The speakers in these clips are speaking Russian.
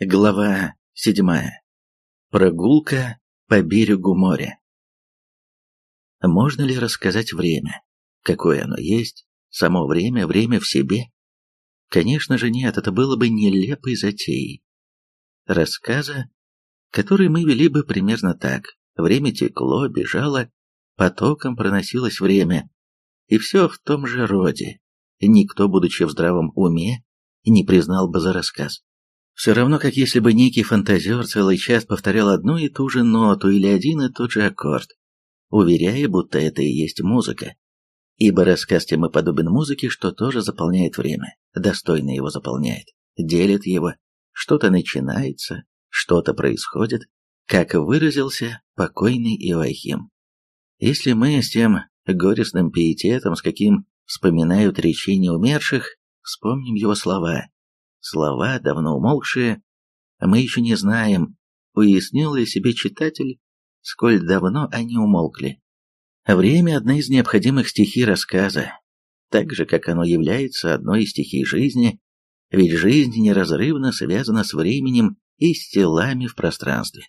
Глава седьмая. Прогулка по берегу моря. Можно ли рассказать время? Какое оно есть? Само время, время в себе? Конечно же нет, это было бы нелепой затеей. Рассказа, который мы вели бы примерно так. Время текло, бежало, потоком проносилось время. И все в том же роде. Никто, будучи в здравом уме, не признал бы за рассказ. Все равно, как если бы некий фантазер целый час повторял одну и ту же ноту или один и тот же аккорд, уверяя, будто это и есть музыка. Ибо рассказ тем и подобен музыке, что тоже заполняет время, достойно его заполняет, делит его, что-то начинается, что-то происходит, как выразился покойный Иоахим. Если мы с тем горестным пиететом, с каким вспоминают речения умерших, вспомним его слова, Слова, давно умолкшие, а мы еще не знаем, уяснил ли себе читатель, сколь давно они умолкли. Время – одна из необходимых стихий рассказа, так же, как оно является одной из стихий жизни, ведь жизнь неразрывно связана с временем и с телами в пространстве.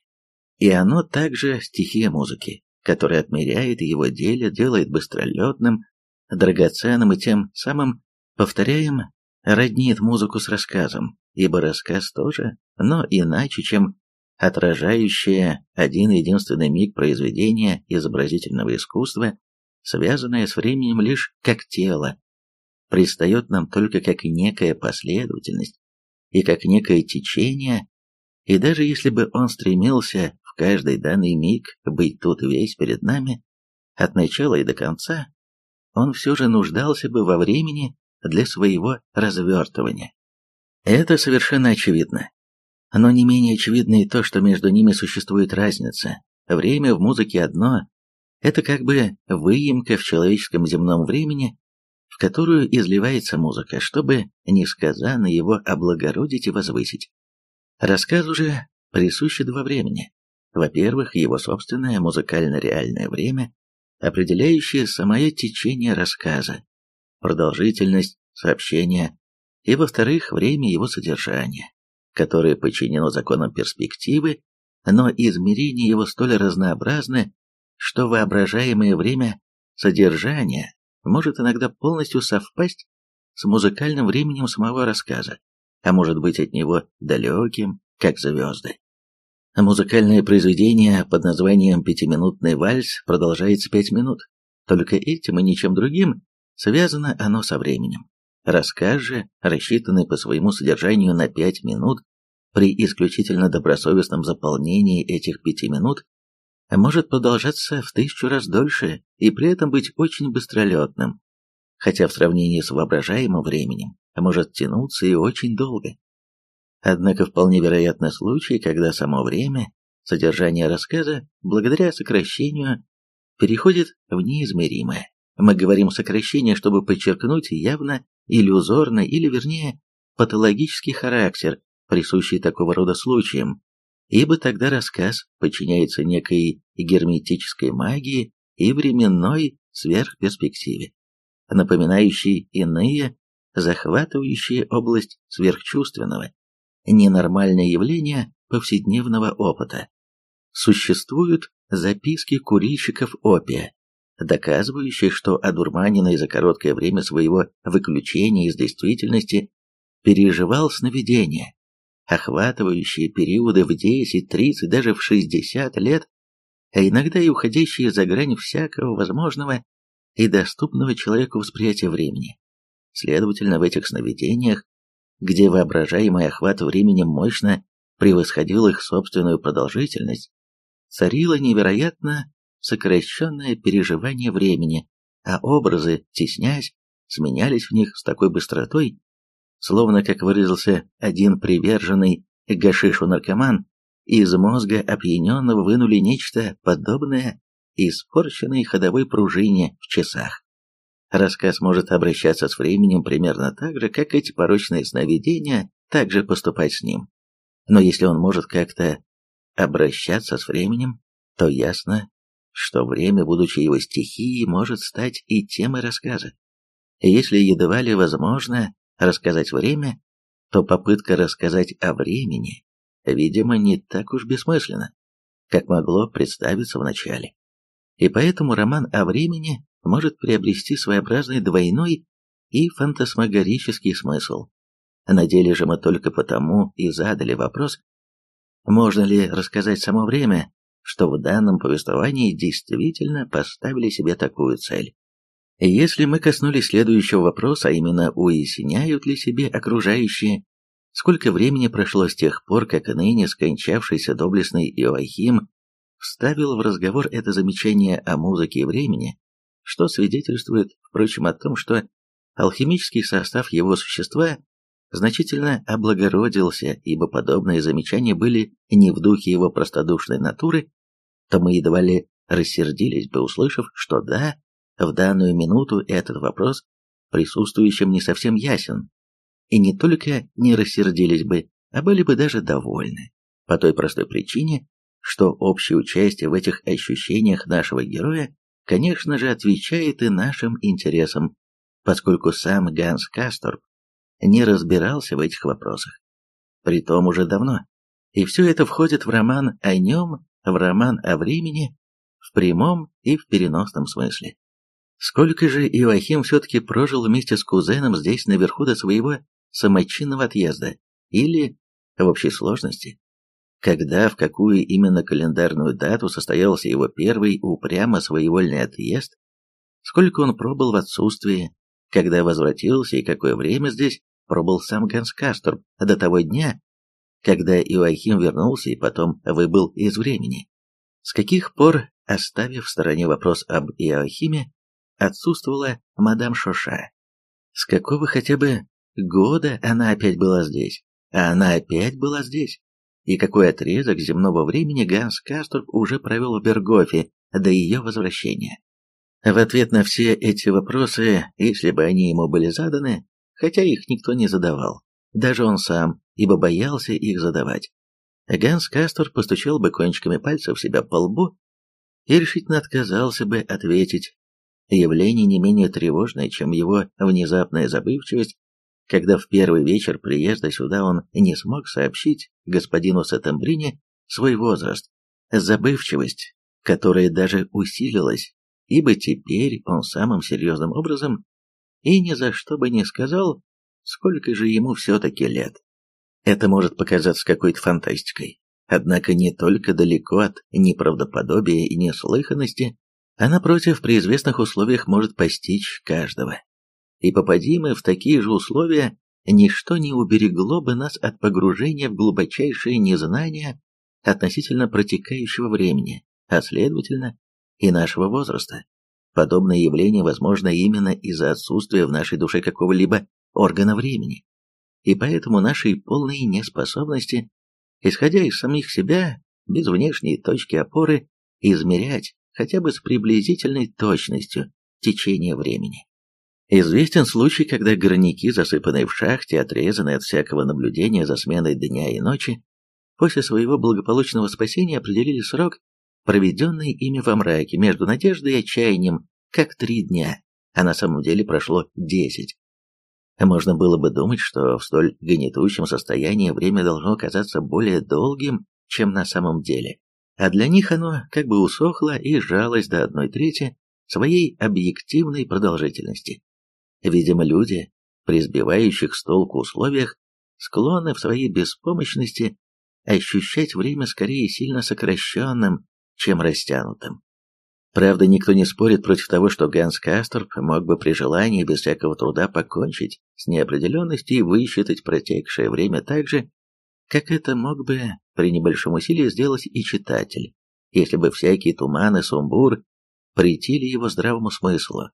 И оно также стихия музыки, которая отмеряет его деле, делает быстролетным, драгоценным и тем самым, повторяем, роднит музыку с рассказом, ибо рассказ тоже, но иначе, чем отражающее один единственный миг произведения изобразительного искусства, связанное с временем лишь как тело, предстает нам только как некая последовательность и как некое течение, и даже если бы он стремился в каждый данный миг быть тут весь перед нами, от начала и до конца, он все же нуждался бы во времени для своего развертывания. Это совершенно очевидно. Но не менее очевидно и то, что между ними существует разница. Время в музыке одно – это как бы выемка в человеческом земном времени, в которую изливается музыка, чтобы несказанно его облагородить и возвысить. Рассказу же присуще два времени. Во-первых, его собственное музыкально-реальное время, определяющее самое течение рассказа, продолжительность сообщения и, во-вторых, время его содержания, которое подчинено законам перспективы, но измерения его столь разнообразны, что воображаемое время содержания может иногда полностью совпасть с музыкальным временем самого рассказа, а может быть от него далеким, как звезды. Музыкальное произведение под названием «Пятиминутный вальс» продолжается пять минут. Только этим и ничем другим Связано оно со временем. Рассказ же, рассчитанный по своему содержанию на пять минут, при исключительно добросовестном заполнении этих пяти минут, может продолжаться в тысячу раз дольше и при этом быть очень быстролетным, хотя в сравнении с воображаемым временем может тянуться и очень долго. Однако вполне вероятны случаи, когда само время, содержание рассказа, благодаря сокращению, переходит в неизмеримое. Мы говорим сокращение, чтобы подчеркнуть явно иллюзорный или, вернее, патологический характер, присущий такого рода случаям, ибо тогда рассказ подчиняется некой герметической магии и временной сверхперспективе, напоминающей иные, захватывающие область сверхчувственного, ненормальное явление повседневного опыта. Существуют записки курильщиков опия, доказывающих, что одурманенный за короткое время своего выключения из действительности переживал сновидения, охватывающие периоды в 10, 30, даже в 60 лет, а иногда и уходящие за грань всякого возможного и доступного человеку восприятия времени. Следовательно, в этих сновидениях, где воображаемый охват времени мощно превосходил их собственную продолжительность, царила невероятно сокращенное переживание времени, а образы, теснясь, сменялись в них с такой быстротой, словно, как выразился один приверженный гашишу наркоман, из мозга опьяненного вынули нечто подобное испорченной ходовой пружине в часах. Рассказ может обращаться с временем примерно так же, как эти порочные сновидения также поступать с ним. Но если он может как-то обращаться с временем, то ясно, что время, будучи его стихией, может стать и темой рассказа. Если едва ли возможно рассказать время, то попытка рассказать о времени видимо, не так уж бессмысленно, как могло представиться вначале. И поэтому роман о времени может приобрести своеобразный двойной и фантасмагорический смысл. На деле же мы только потому и задали вопрос, можно ли рассказать само время, что в данном повествовании действительно поставили себе такую цель. Если мы коснулись следующего вопроса, а именно уясняют ли себе окружающие, сколько времени прошло с тех пор, как ныне скончавшийся доблестный Иоахим вставил в разговор это замечание о музыке и времени, что свидетельствует, впрочем, о том, что алхимический состав его существа значительно облагородился, ибо подобные замечания были не в духе его простодушной натуры, то мы едва ли рассердились бы, услышав, что да, в данную минуту этот вопрос присутствующим не совсем ясен, и не только не рассердились бы, а были бы даже довольны, по той простой причине, что общее участие в этих ощущениях нашего героя, конечно же, отвечает и нашим интересам, поскольку сам Ганс Касторп не разбирался в этих вопросах. Притом уже давно. И все это входит в роман о нем, в роман о времени, в прямом и в переносном смысле. Сколько же Иоахим все-таки прожил вместе с кузеном здесь наверху до своего самочинного отъезда? Или, в общей сложности, когда, в какую именно календарную дату состоялся его первый упрямо своевольный отъезд? Сколько он пробыл в отсутствии, когда возвратился и какое время здесь пробыл сам Ганс Касторб до того дня, когда Иоахим вернулся и потом выбыл из времени. С каких пор, оставив в стороне вопрос об Иоахиме, отсутствовала мадам Шоша? С какого хотя бы года она опять была здесь? А она опять была здесь? И какой отрезок земного времени Ганс Касторб уже провел в Бергофе до ее возвращения? В ответ на все эти вопросы, если бы они ему были заданы, хотя их никто не задавал, даже он сам, ибо боялся их задавать. Ганс Кастор постучал бы кончиками пальцев себя по лбу и решительно отказался бы ответить. Явление не менее тревожное, чем его внезапная забывчивость, когда в первый вечер приезда сюда он не смог сообщить господину Сатамбрине свой возраст. Забывчивость, которая даже усилилась, ибо теперь он самым серьезным образом и ни за что бы не сказал, сколько же ему все-таки лет. Это может показаться какой-то фантастикой, однако не только далеко от неправдоподобия и неслыханности, а напротив, при известных условиях может постичь каждого. И попади мы в такие же условия, ничто не уберегло бы нас от погружения в глубочайшее незнание относительно протекающего времени, а следовательно и нашего возраста. Подобное явление возможно именно из-за отсутствия в нашей душе какого-либо органа времени, и поэтому нашей полной неспособности, исходя из самих себя, без внешней точки опоры, измерять хотя бы с приблизительной точностью течение времени. Известен случай, когда горняки, засыпанные в шахте, отрезанные от всякого наблюдения за сменой дня и ночи, после своего благополучного спасения определили срок, проведенный ими во мраке между надеждой и отчаянием, как три дня, а на самом деле прошло десять. Можно было бы думать, что в столь гнетущем состоянии время должно казаться более долгим, чем на самом деле, а для них оно как бы усохло и сжалось до одной трети своей объективной продолжительности. Видимо, люди, при сбивающих с толку условиях, склонны в своей беспомощности ощущать время скорее сильно сокращенным, чем растянутым. Правда, никто не спорит против того, что Ганс Касторп мог бы при желании без всякого труда покончить с неопределенностью и высчитать протекшее время так же, как это мог бы при небольшом усилии сделать и читатель, если бы всякий туман и сумбур претили его здравому смыслу.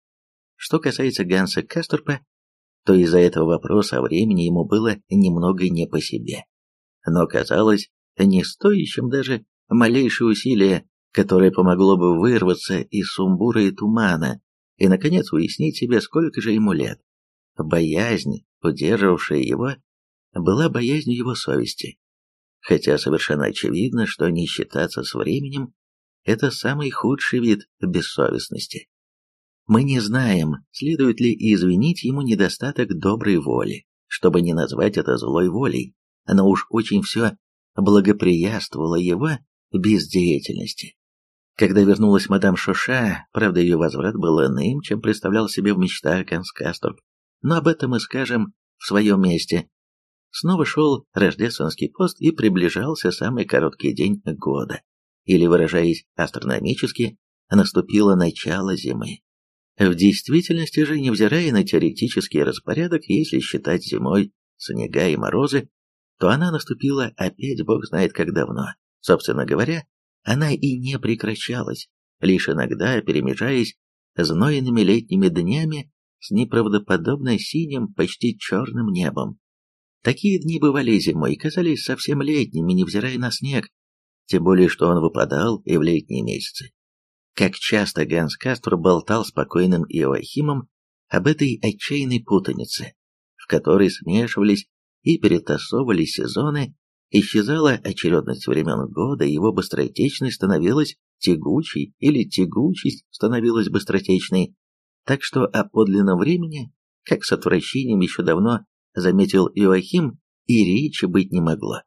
Что касается Ганса Касторпа, то из-за этого вопроса о времени ему было немного не по себе. Но казалось не стоящим даже малейшее усилие которое помогло бы вырваться из сумбура и тумана и, наконец, уяснить себе, сколько же ему лет. Боязнь, удерживавшая его, была боязнью его совести. Хотя совершенно очевидно, что не считаться с временем – это самый худший вид бессовестности. Мы не знаем, следует ли извинить ему недостаток доброй воли, чтобы не назвать это злой волей, но уж очень все благоприятствовало его бездеятельности. Когда вернулась мадам Шоша, правда, ее возврат был иным, чем представлял себе в мечтах Ганс Касторп, но об этом мы скажем в своем месте. Снова шел рождественский пост и приближался самый короткий день года, или, выражаясь астрономически, наступило начало зимы. В действительности же, невзирая на теоретический распорядок, если считать зимой снега и морозы, то она наступила опять бог знает как давно. Собственно говоря, она и не прекращалась, лишь иногда перемежаясь знойными летними днями с неправдоподобно синим, почти черным небом. Такие дни бывали зимой казались совсем летними, невзирая на снег, тем более что он выпадал и в летние месяцы. Как часто Ганс Кастро болтал спокойным Иоахимом об этой отчаянной путанице, в которой смешивались и перетасовывались сезоны, исчезала очередность времен года, его быстротечность становилась тягучей или тягучесть становилась быстротечной, так что о подлинном времени, как с отвращением еще давно заметил Иоахим, и речи быть не могло.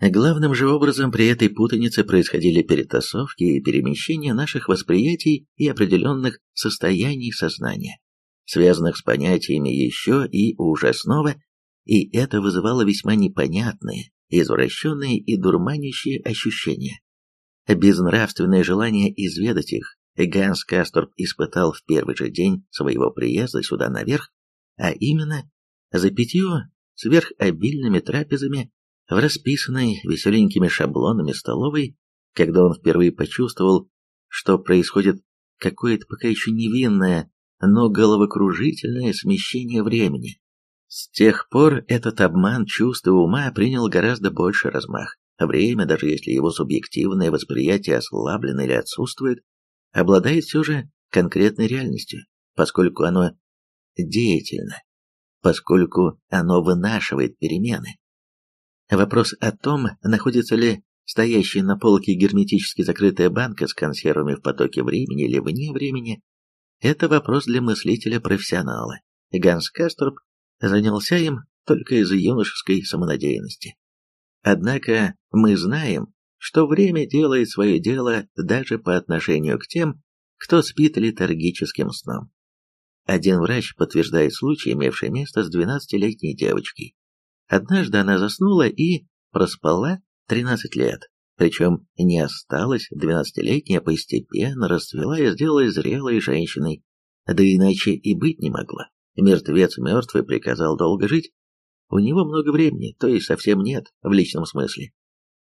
Главным же образом при этой путанице происходили перетасовки и перемещения наших восприятий и определенных состояний сознания, связанных с понятиями еще и ужасного, и это вызывало весьма непонятные, извращенные и дурманящие ощущения. Безнравственное желание изведать их Ганс Касторп испытал в первый же день своего приезда сюда наверх, а именно за пятью сверхобильными трапезами в расписанной веселенькими шаблонами столовой, когда он впервые почувствовал, что происходит какое-то пока еще невинное, но головокружительное смещение времени. С тех пор этот обман чувств и ума принял гораздо больше размах. Время, даже если его субъективное восприятие ослаблено или отсутствует, обладает все же конкретной реальностью, поскольку оно деятельно, поскольку оно вынашивает перемены. Вопрос о том, находится ли стоящая на полке герметически закрытая банка с консервами в потоке времени или вне времени, это вопрос для мыслителя-профессионала. Ганс Касторп занялся им только из-за юношеской самонадеянности. Однако мы знаем, что время делает свое дело даже по отношению к тем, кто спит летаргическим сном. Один врач подтверждает случай, имевший место с 12-летней девочкой. Однажды она заснула и проспала 13 лет, причем не осталась 12-летняя, постепенно расцвела и сделалась зрелой женщиной, да иначе и быть не могла. Мертвец мертвый приказал долго жить. У него много времени, то есть совсем нет, в личном смысле.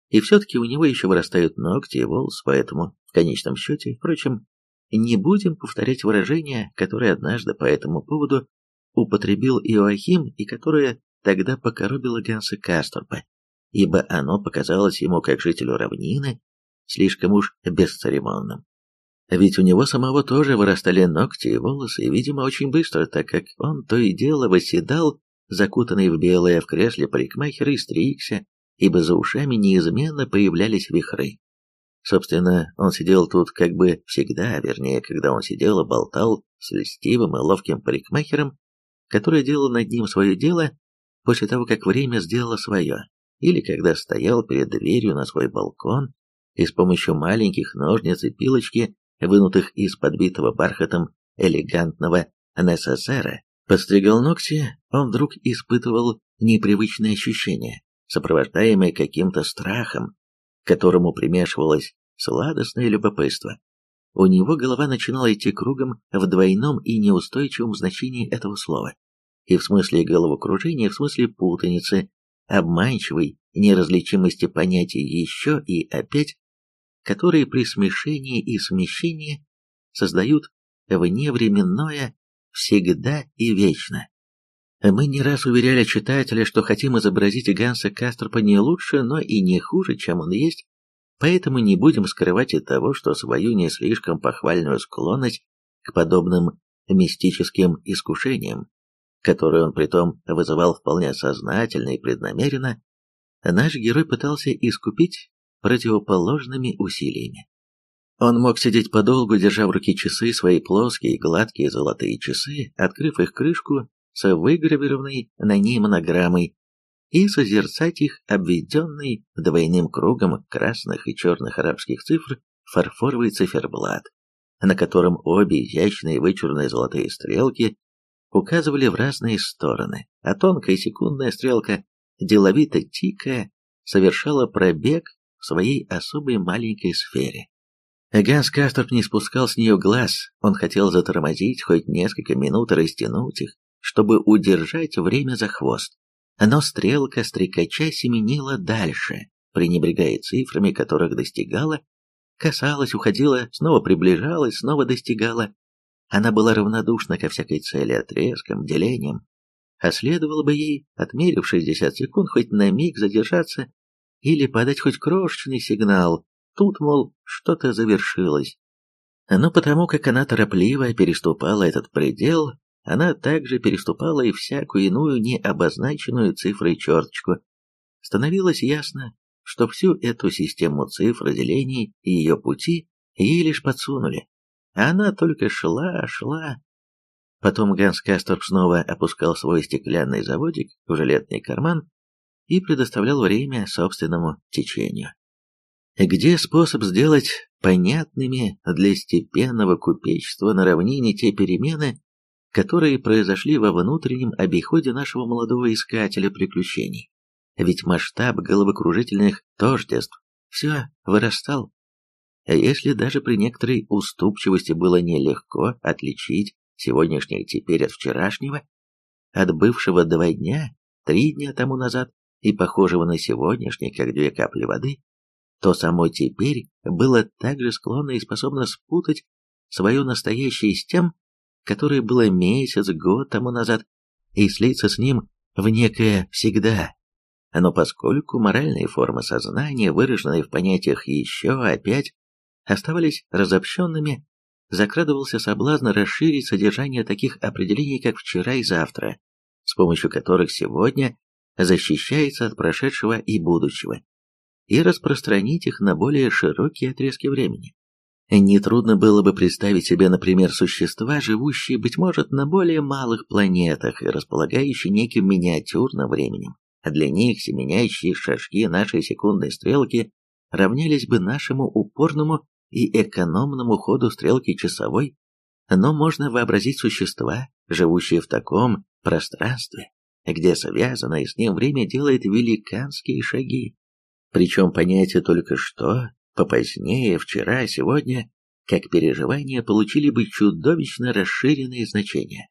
И все-таки у него еще вырастают ногти и волосы, поэтому, в конечном счете, впрочем, не будем повторять выражение, которое однажды по этому поводу употребил Иоахим и которое тогда покоробило Ганса Касторпа, ибо оно показалось ему, как жителю равнины, слишком уж бесцеремонным. Ведь у него самого тоже вырастали ногти и волосы, и, видимо, очень быстро, так как он то и дело восседал, закутанный в белое в кресле парикмахера и стригся, ибо за ушами неизменно появлялись вихры. Собственно, он сидел тут как бы всегда, вернее, когда он сидел и болтал с льстивым и ловким парикмахером, который делал над ним свое дело после того, как время сделало свое, или когда стоял перед дверью на свой балкон и с помощью маленьких ножниц и пилочки вынутых из подбитого бархатом элегантного НССР, постригал ногти, он вдруг испытывал непривычные ощущения, сопровождаемые каким-то страхом, к которому примешивалось сладостное любопытство. У него голова начинала идти кругом в двойном и неустойчивом значении этого слова. И в смысле головокружения, в смысле путаницы, обманчивой неразличимости понятий еще и опять которые при смешении и смещении создают вневременное всегда и вечно. Мы не раз уверяли читателя, что хотим изобразить Ганса Кастропа не лучше, но и не хуже, чем он есть, поэтому не будем скрывать и того, что свою не слишком похвальную склонность к подобным мистическим искушениям, которые он притом вызывал вполне сознательно и преднамеренно, наш герой пытался искупить противоположными усилиями. Он мог сидеть подолгу, держа в руке часы, свои плоские, гладкие золотые часы, открыв их крышку с выгравированной на ней монограммой, и созерцать их обведенный двойным кругом красных и черных арабских цифр фарфоровый циферблат, на котором обе изящные вычурные золотые стрелки указывали в разные стороны, а тонкая секундная стрелка, деловито тикая, совершала пробег в своей особой маленькой сфере. Ганс Касторп не спускал с нее глаз, он хотел затормозить хоть несколько минут и растянуть их, чтобы удержать время за хвост. Но стрелка стрекача семенила дальше, пренебрегая цифрами, которых достигала, касалась, уходила, снова приближалась, снова достигала. Она была равнодушна ко всякой цели, отрезкам, делениям. А следовало бы ей, отмерив 60 секунд, хоть на миг задержаться или подать хоть крошечный сигнал, тут, мол, что-то завершилось. Но потому как она торопливо переступала этот предел, она также переступала и всякую иную необозначенную цифрой черточку. Становилось ясно, что всю эту систему цифр, делений и ее пути ей лишь подсунули. А она только шла, шла. Потом Ганс Касторп снова опускал свой стеклянный заводик в жилетный карман и предоставлял время собственному течению. Где способ сделать понятными для степенного купечества на равнине те перемены, которые произошли во внутреннем обиходе нашего молодого искателя приключений. Ведь масштаб головокружительных тождеств все вырастал. А если даже при некоторой уступчивости было нелегко отличить сегодняшнее теперь от вчерашнего, от бывшего два дня, три дня тому назад и похожего на сегодняшний, как две капли воды, то само теперь было также склонно и способно спутать свое настоящее с тем, которое было месяц, год тому назад, и слиться с ним в некое «всегда». Но поскольку моральные формы сознания, выраженные в понятиях «еще», «опять», оставались разобщенными, закрадывался соблазн расширить содержание таких определений, как «вчера» и «завтра», с помощью которых сегодня защищается от прошедшего и будущего, и распространить их на более широкие отрезки времени. Нетрудно было бы представить себе, например, существа, живущие, быть может, на более малых планетах и располагающие неким миниатюрным временем. Для них семенящие шажки нашей секундной стрелки равнялись бы нашему упорному и экономному ходу стрелки часовой, но можно вообразить существа, живущие в таком пространстве, где связанное с ним время делает великанские шаги. Причем понятие только что попозднее, вчера, сегодня, как переживания получили бы чудовищно расширенные значения.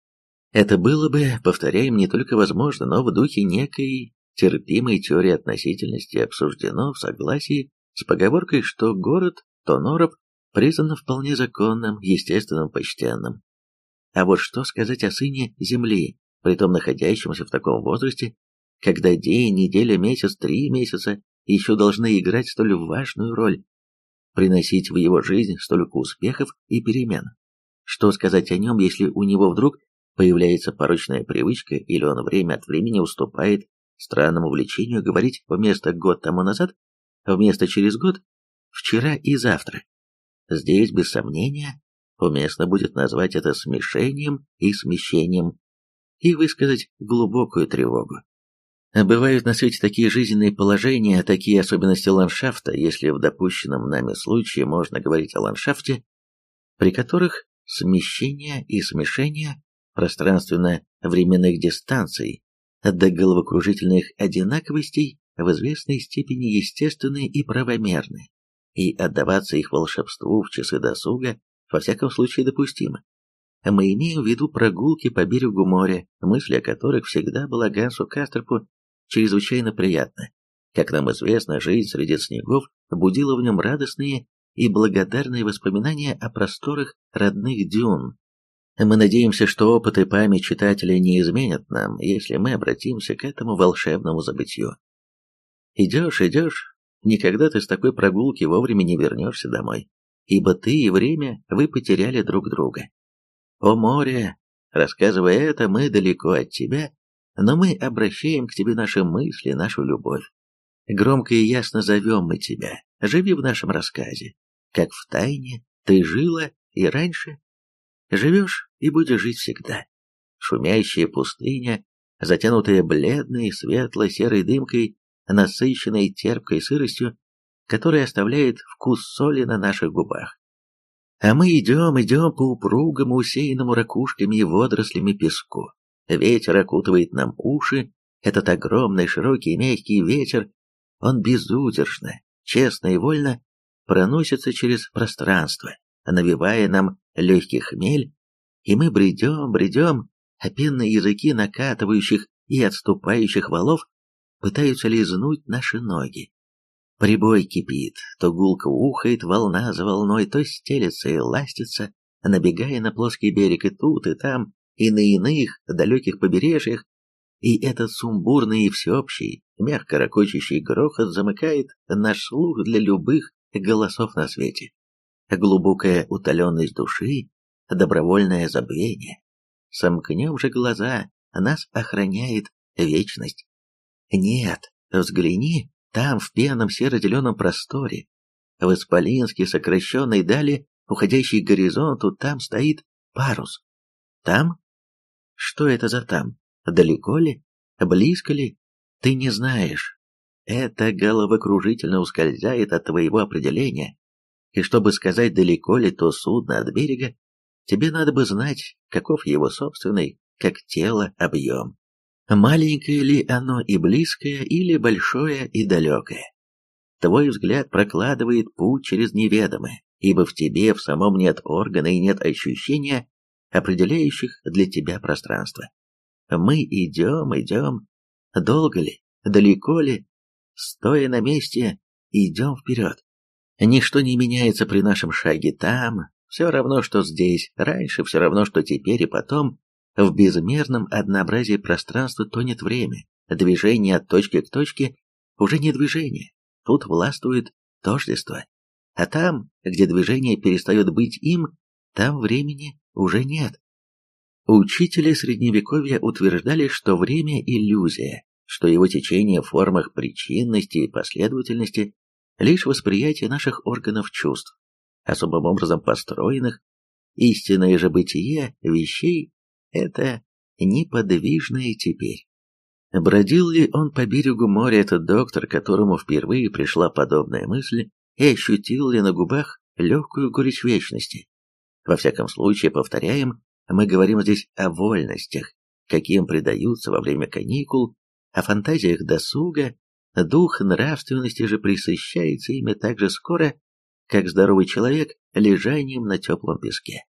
Это было бы, повторяем, не только возможно, но в духе некой терпимой теории относительности обсуждено в согласии с поговоркой, что город Тоноров признан вполне законным, естественным, почтенным. А вот что сказать о сыне Земли, притом находящемся в таком возрасте, когда день, неделя, месяц, три месяца еще должны играть столь важную роль? приносить в его жизнь столько успехов и перемен. Что сказать о нем, если у него вдруг появляется порочная привычка или он время от времени уступает странному влечению говорить вместо год тому назад, вместо через год, вчера и завтра. Здесь, без сомнения, уместно будет назвать это смешением и смещением и высказать глубокую тревогу. Бывают на свете такие жизненные положения, такие особенности ландшафта, если в допущенном нами случае можно говорить о ландшафте, при которых смещение и смешение пространственно-временных дистанций до головокружительных одинаковостей в известной степени естественны и правомерны, и отдаваться их волшебству в часы досуга во всяком случае допустимо. Мы имеем в виду прогулки по берегу моря, мысли о которых всегда была Гансу Кастерпу чрезвычайно приятно. Как нам известно, жизнь среди снегов будила в нем радостные и благодарные воспоминания о просторах родных дюн. Мы надеемся, что опыт и память читателя не изменят нам, если мы обратимся к этому волшебному забытью. Идешь, идешь, никогда ты с такой прогулки вовремя не вернешься домой, ибо ты и время вы потеряли друг друга. О море, рассказывая это, мы далеко от тебя, но мы обращаем к тебе наши мысли, нашу любовь. Громко и ясно зовем мы тебя, живи в нашем рассказе, как в тайне ты жила и раньше, живешь и будешь жить всегда. Шумящая пустыня затянутая бледной, светло-серой дымкой, насыщенной терпкой сыростью, которая оставляет вкус соли на наших губах. А мы идем, идем по упругому, усеянному ракушками и водорослями песку. Ветер окутывает нам уши, этот огромный, широкий, мягкий ветер, он безудержно, честно и вольно проносится через пространство, навевая нам легкий хмель, и мы бредем, бредем, а пенные языки накатывающих и отступающих валов пытаются лизнуть наши ноги. Прибой кипит, то гулко ухает волна за волной, то стелется и ластится, набегая на плоский берег и тут, и там, и на иных далеких побережьях, и этот сумбурный и всеобщий, мягко ракочущий грохот замыкает наш слух для любых голосов на свете. Глубокая утоленность души, добровольное забвение. Сомкнем же глаза, нас охраняет вечность. Нет, взгляни, там, в пенном серо-зеленом просторе, в исполинске сокращенной дали, уходящей к горизонту, там стоит парус. Там? Что это за там? Далеко ли? Близко ли? Ты не знаешь. Это головокружительно ускользает от твоего определения. И чтобы сказать, далеко ли то судно от берега, тебе надо бы знать, каков его собственный, как тело, объем. Маленькое ли оно и близкое, или большое и далекое. Твой взгляд прокладывает путь через неведомое, ибо в тебе в самом нет органа и нет ощущения, определяющих для тебя пространство. Мы идем, идем. Долго ли, далеко ли, стоя на месте, идем вперед. Ничто не меняется при нашем шаге там, все равно, что здесь, раньше все равно, что теперь и потом. В безмерном однообразии пространства тонет время. Движение от точки к точке уже не движение. Тут властвует тождество. А там, где движение перестает быть им, там времени уже нет. Учители Средневековья утверждали, что время – иллюзия, что его течение в формах причинности и последовательности – лишь восприятие наших органов чувств, особым образом построенных, истинное же бытие вещей – это неподвижное теперь. Бродил ли он по берегу моря этот доктор, которому впервые пришла подобная мысль, и ощутил ли на губах легкую горечь вечности? Во всяком случае, повторяем, мы говорим здесь о вольностях, каким предаются во время каникул, о фантазиях досуга, дух нравственности же присыщается ими так же скоро, как здоровый человек лежанием на теплом песке.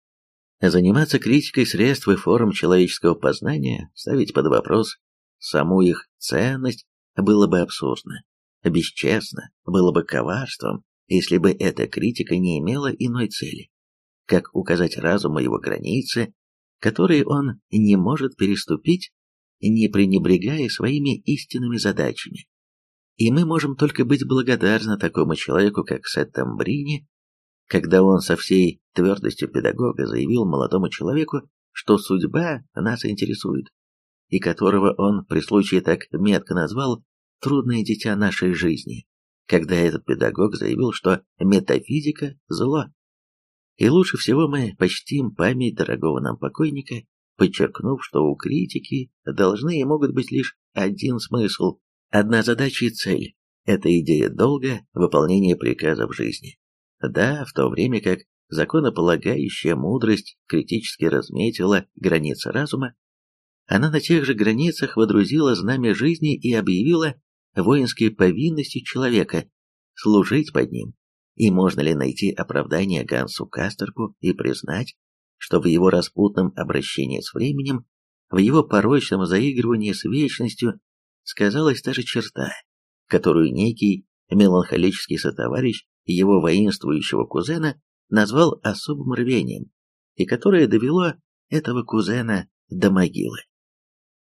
Заниматься критикой средств и форм человеческого познания, ставить под вопрос саму их ценность было бы абсурдно, бесчестно, было бы коварством, если бы эта критика не имела иной цели, как указать разуму его границы которые он не может переступить, не пренебрегая своими истинными задачами. И мы можем только быть благодарны такому человеку, как Сет Тамбрини, когда он со всей твердостью педагога заявил молодому человеку, что судьба нас интересует, и которого он при случае так метко назвал «трудное дитя нашей жизни», когда этот педагог заявил, что метафизика – зло. И лучше всего мы почтим память дорогого нам покойника, подчеркнув, что у критики должны и могут быть лишь один смысл, одна задача и цель. Это идея долга, выполнение приказов жизни. Да, в то время как законополагающая мудрость критически разметила границы разума, она на тех же границах водрузила знамя жизни и объявила воинской повинностью человека служить под ним, и можно ли найти оправдание Гансу Кастерку и признать, что в его распутном обращении с временем, в его порочном заигрывании с вечностью сказалась та же черта, которую некий меланхолический сотоварищ его воинствующего кузена назвал особым рвением, и которое довело этого кузена до могилы.